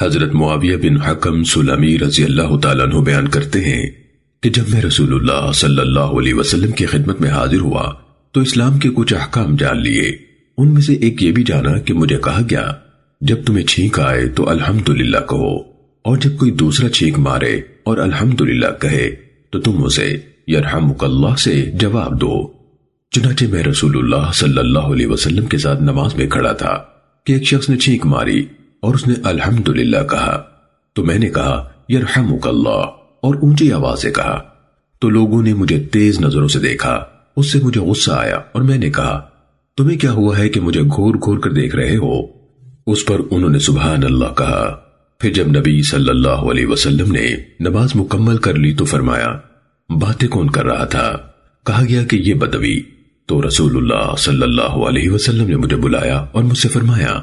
حضرت معاویہ بن حکم سلامی رضی اللہ تعالیٰ عنہ بیان کرتے ہیں کہ جب میں رسول اللہ صلی اللہ علیہ وسلم کی خدمت میں حاضر ہوا تو اسلام کے کچھ احکام جان لیے۔ ان میں سے ایک یہ بھی جانا کہ مجھے کہا گیا، جب تمہیں چھینک آئے تو الحمدللہ کہو، اور جب کوئی دوسرا چھینک مارے اور الحمدللہ کہے تو تم اسے یرحمک اللہ سے جواب دو۔ چنانچہ میں رسول اللہ صلی اللہ علیہ وسلم کے ساتھ نماز میں کھڑا تھا کہ ایک شخص نے چھینک ماری تھا کہ اور اس نے الحمدللہ کہا، تو میں نے کہا، یرحمک اللہ، اور اونچی آواز سے کہا۔ تو لوگوں نے مجھے تیز نظروں سے دیکھا، اس سے مجھے غصہ آیا، اور میں نے کہا، تمہیں کیا ہوا ہے کہ مجھے گھور گھور کر دیکھ رہے ہو؟ اس پر انہوں نے سبحان اللہ کہا۔ پھر جب نبی صلی اللہ علیہ وسلم نے نماز مکمل کر لی تو فرمایا، باتیں کون کر رہا تھا؟ کہا گیا کہ یہ بدبی تو رسول اللہ صلی اللہ علیہ وسلم نے مجھے بلایا اور مجھ سے فرمایا